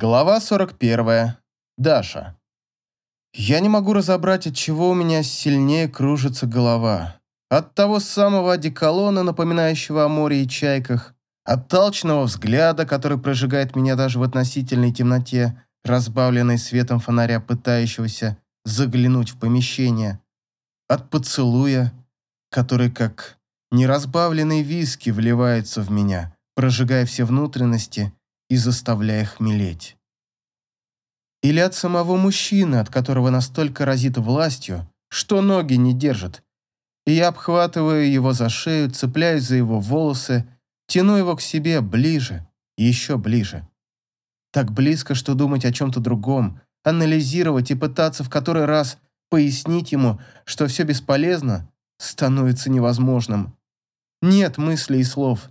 Глава 41. Даша. Я не могу разобрать, от чего у меня сильнее кружится голова. От того самого одеколона, напоминающего о море и чайках, от толчного взгляда, который прожигает меня даже в относительной темноте, разбавленной светом фонаря, пытающегося заглянуть в помещение, от поцелуя, который как неразбавленный виски вливается в меня, прожигая все внутренности и заставляя хмелеть. Или от самого мужчины, от которого настолько разит властью, что ноги не держат. И я обхватываю его за шею, цепляюсь за его волосы, тяну его к себе ближе, еще ближе. Так близко, что думать о чем-то другом, анализировать и пытаться в который раз пояснить ему, что все бесполезно, становится невозможным. Нет мыслей и слов,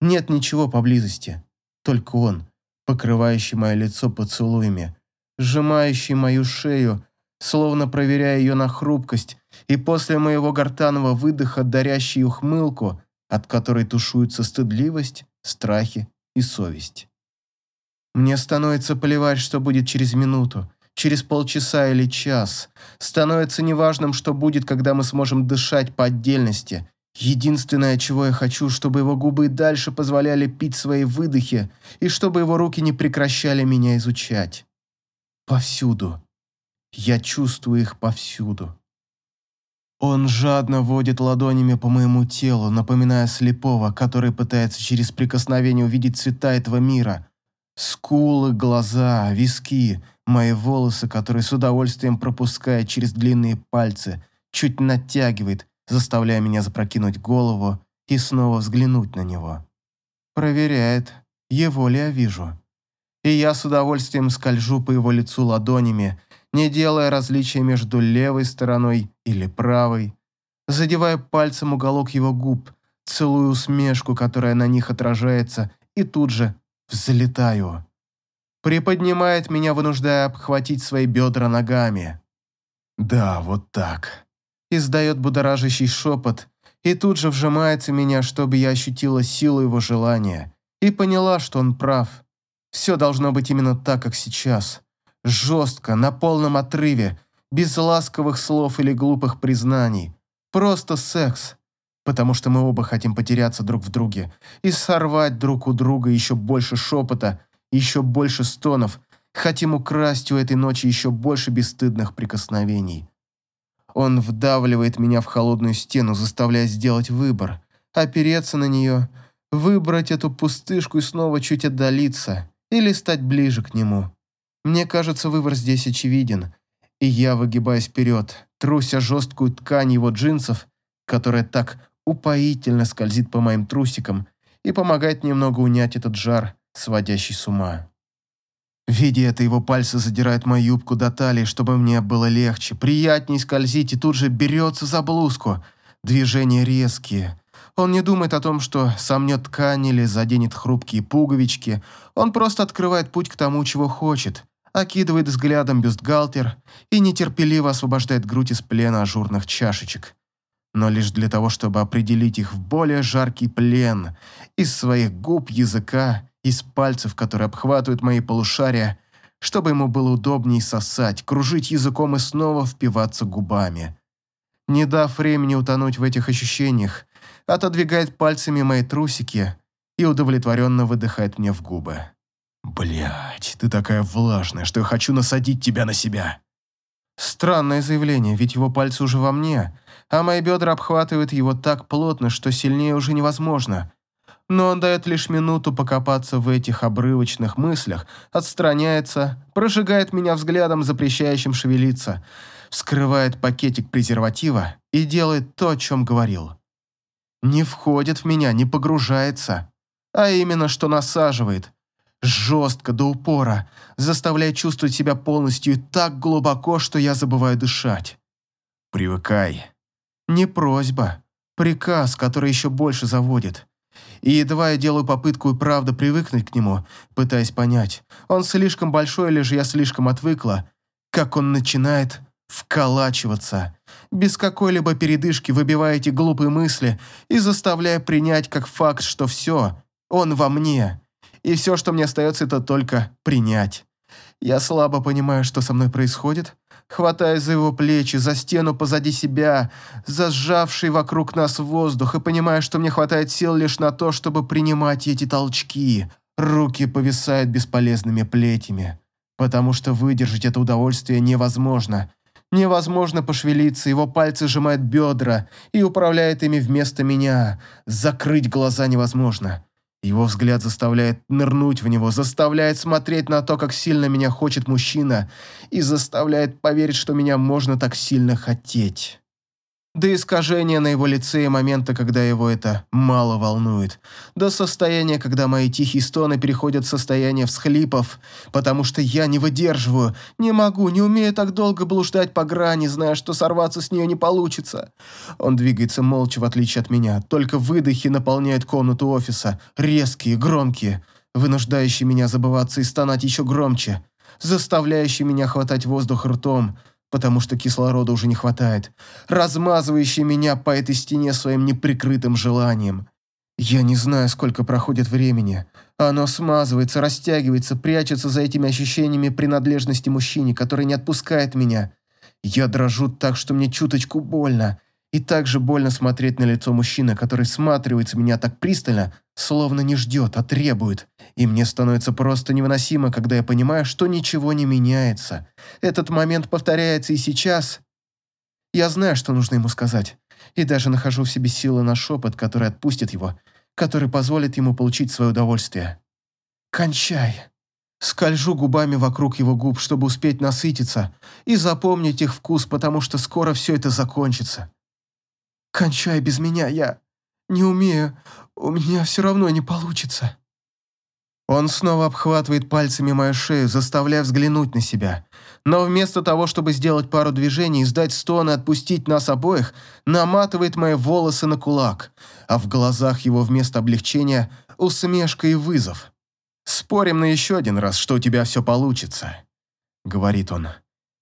нет ничего поблизости. Только он, покрывающий мое лицо поцелуями, сжимающий мою шею, словно проверяя ее на хрупкость, и после моего гортанного выдоха дарящий ухмылку, от которой тушуются стыдливость, страхи и совесть. Мне становится плевать, что будет через минуту, через полчаса или час. Становится неважным, что будет, когда мы сможем дышать по отдельности, Единственное, чего я хочу, чтобы его губы дальше позволяли пить свои выдохи и чтобы его руки не прекращали меня изучать. Повсюду. Я чувствую их повсюду. Он жадно водит ладонями по моему телу, напоминая слепого, который пытается через прикосновение увидеть цвета этого мира. Скулы, глаза, виски, мои волосы, которые с удовольствием пропускает через длинные пальцы, чуть натягивает, заставляя меня запрокинуть голову и снова взглянуть на него. Проверяет, его ли я вижу. И я с удовольствием скольжу по его лицу ладонями, не делая различия между левой стороной или правой, задевая пальцем уголок его губ, целую усмешку, которая на них отражается, и тут же взлетаю. Приподнимает меня, вынуждая обхватить свои бедра ногами. Да, вот так издает будоражащий шепот и тут же вжимается меня, чтобы я ощутила силу его желания и поняла, что он прав. Все должно быть именно так, как сейчас. Жестко, на полном отрыве, без ласковых слов или глупых признаний. Просто секс. Потому что мы оба хотим потеряться друг в друге и сорвать друг у друга еще больше шепота, еще больше стонов. Хотим украсть у этой ночи еще больше бесстыдных прикосновений. Он вдавливает меня в холодную стену, заставляя сделать выбор. Опереться на нее, выбрать эту пустышку и снова чуть отдалиться. Или стать ближе к нему. Мне кажется, выбор здесь очевиден. И я выгибаюсь вперед, труся жесткую ткань его джинсов, которая так упоительно скользит по моим трусикам и помогает немного унять этот жар, сводящий с ума. Видя это, его пальцы задирают мою юбку до талии, чтобы мне было легче, приятнее скользить, и тут же берется за блузку. Движения резкие. Он не думает о том, что сомнет ткань или заденет хрупкие пуговички. Он просто открывает путь к тому, чего хочет, окидывает взглядом бюстгальтер и нетерпеливо освобождает грудь из плена ажурных чашечек. Но лишь для того, чтобы определить их в более жаркий плен из своих губ, языка из пальцев, которые обхватывают мои полушария, чтобы ему было удобнее сосать, кружить языком и снова впиваться губами. Не дав времени утонуть в этих ощущениях, отодвигает пальцами мои трусики и удовлетворенно выдыхает мне в губы. Блять, ты такая влажная, что я хочу насадить тебя на себя!» Странное заявление, ведь его пальцы уже во мне, а мои бедра обхватывают его так плотно, что сильнее уже невозможно но он дает лишь минуту покопаться в этих обрывочных мыслях, отстраняется, прожигает меня взглядом, запрещающим шевелиться, вскрывает пакетик презерватива и делает то, о чем говорил. Не входит в меня, не погружается, а именно что насаживает, жестко, до упора, заставляя чувствовать себя полностью и так глубоко, что я забываю дышать. Привыкай. Не просьба, приказ, который еще больше заводит. И едва я делаю попытку и правда привыкнуть к нему, пытаясь понять, он слишком большой или же я слишком отвыкла, как он начинает вколачиваться, без какой-либо передышки выбивая эти глупые мысли и заставляя принять как факт, что все, он во мне, и все, что мне остается, это только принять. Я слабо понимаю, что со мной происходит, хватаясь за его плечи, за стену позади себя, за сжавший вокруг нас воздух, и понимаю, что мне хватает сил лишь на то, чтобы принимать эти толчки. Руки повисают бесполезными плетями, потому что выдержать это удовольствие невозможно. Невозможно пошевелиться, его пальцы сжимают бедра и управляют ими вместо меня. Закрыть глаза невозможно. Его взгляд заставляет нырнуть в него, заставляет смотреть на то, как сильно меня хочет мужчина, и заставляет поверить, что меня можно так сильно хотеть. До искажения на его лице и момента, когда его это мало волнует. До состояния, когда мои тихие стоны переходят в состояние всхлипов, потому что я не выдерживаю, не могу, не умею так долго блуждать по грани, зная, что сорваться с нее не получится. Он двигается молча, в отличие от меня. Только выдохи наполняют комнату офиса, резкие, громкие, вынуждающие меня забываться и стонать еще громче, заставляющие меня хватать воздух ртом, потому что кислорода уже не хватает, размазывающий меня по этой стене своим неприкрытым желанием. Я не знаю, сколько проходит времени. Оно смазывается, растягивается, прячется за этими ощущениями принадлежности мужчине, который не отпускает меня. Я дрожу так, что мне чуточку больно. И также больно смотреть на лицо мужчины, который всматривается меня так пристально, словно не ждет, а требует. И мне становится просто невыносимо, когда я понимаю, что ничего не меняется. Этот момент повторяется и сейчас. Я знаю, что нужно ему сказать. И даже нахожу в себе силы на шепот, который отпустит его, который позволит ему получить свое удовольствие. «Кончай!» Скольжу губами вокруг его губ, чтобы успеть насытиться и запомнить их вкус, потому что скоро все это закончится. «Кончай без меня, я не умею, у меня все равно не получится». Он снова обхватывает пальцами мою шею, заставляя взглянуть на себя. Но вместо того, чтобы сделать пару движений, сдать стон и отпустить нас обоих, наматывает мои волосы на кулак, а в глазах его вместо облегчения усмешка и вызов. «Спорим на еще один раз, что у тебя все получится», — говорит он.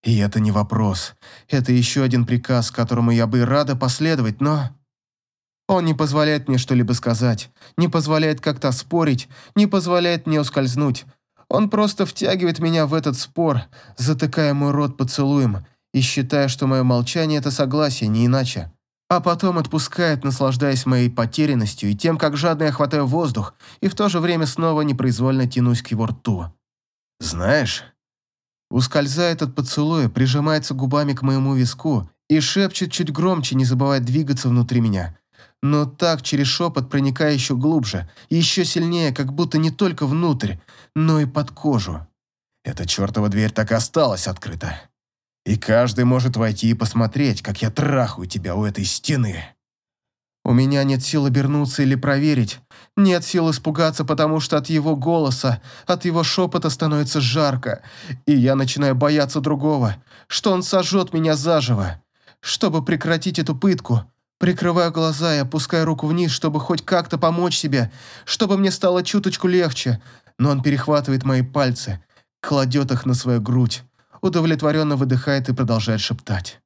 И это не вопрос. Это еще один приказ, которому я бы рада последовать, но... Он не позволяет мне что-либо сказать, не позволяет как-то спорить, не позволяет мне ускользнуть. Он просто втягивает меня в этот спор, затыкая мой рот поцелуем и считая, что мое молчание – это согласие, не иначе. А потом отпускает, наслаждаясь моей потерянностью и тем, как жадно я хватаю воздух, и в то же время снова непроизвольно тянусь к его рту. «Знаешь...» Ускользает от поцелуя, прижимается губами к моему виску и шепчет чуть громче, не забывая двигаться внутри меня – но так через шепот проникая еще глубже, еще сильнее, как будто не только внутрь, но и под кожу. Эта чертова дверь так и осталась открыта. И каждый может войти и посмотреть, как я трахаю тебя у этой стены. У меня нет сил обернуться или проверить. Нет сил испугаться, потому что от его голоса, от его шепота становится жарко, и я начинаю бояться другого, что он сожжет меня заживо. Чтобы прекратить эту пытку, Прикрываю глаза и опускаю руку вниз, чтобы хоть как-то помочь себе, чтобы мне стало чуточку легче, но он перехватывает мои пальцы, кладет их на свою грудь, удовлетворенно выдыхает и продолжает шептать.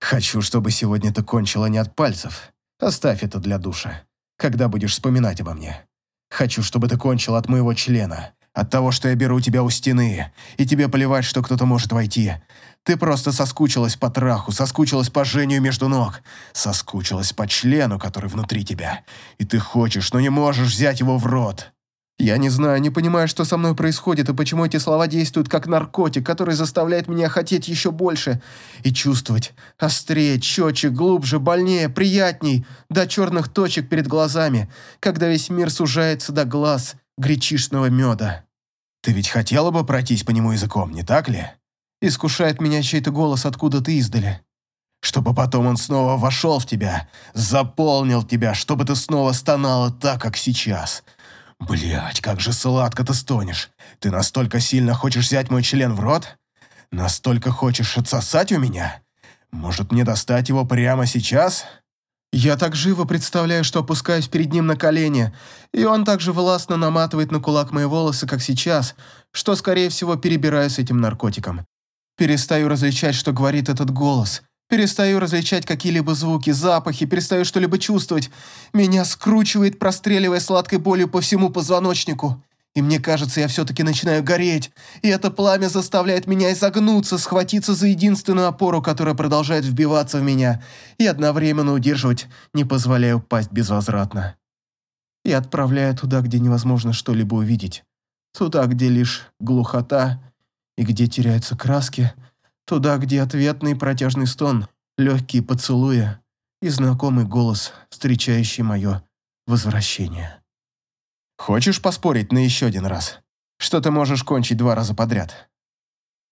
«Хочу, чтобы сегодня ты кончила не от пальцев. Оставь это для душа, когда будешь вспоминать обо мне. Хочу, чтобы ты кончила от моего члена, от того, что я беру тебя у стены, и тебе плевать, что кто-то может войти. Ты просто соскучилась по траху, соскучилась по жению между ног, соскучилась по члену, который внутри тебя. И ты хочешь, но не можешь взять его в рот. Я не знаю, не понимаю, что со мной происходит и почему эти слова действуют как наркотик, который заставляет меня хотеть еще больше и чувствовать острее, четче, глубже, больнее, приятней, до черных точек перед глазами, когда весь мир сужается до глаз гречишного меда. Ты ведь хотела бы пройтись по нему языком, не так ли? Искушает меня чей-то голос откуда-то издали. Чтобы потом он снова вошел в тебя, заполнил тебя, чтобы ты снова стонала так, как сейчас. Блять, как же сладко ты стонешь. Ты настолько сильно хочешь взять мой член в рот? Настолько хочешь отсосать у меня? Может, мне достать его прямо сейчас?» Я так живо представляю, что опускаюсь перед ним на колени, и он так же властно наматывает на кулак мои волосы, как сейчас, что, скорее всего, перебираю с этим наркотиком. Перестаю различать, что говорит этот голос. Перестаю различать какие-либо звуки, запахи, перестаю что-либо чувствовать. Меня скручивает, простреливая сладкой болью по всему позвоночнику. И мне кажется, я все-таки начинаю гореть, и это пламя заставляет меня изогнуться, схватиться за единственную опору, которая продолжает вбиваться в меня, и одновременно удерживать, не позволяя упасть безвозвратно. Я отправляю туда, где невозможно что-либо увидеть. Туда, где лишь глухота и где теряются краски. Туда, где ответный протяжный стон, легкие поцелуи и знакомый голос, встречающий мое возвращение. Хочешь поспорить на еще один раз? Что ты можешь кончить два раза подряд?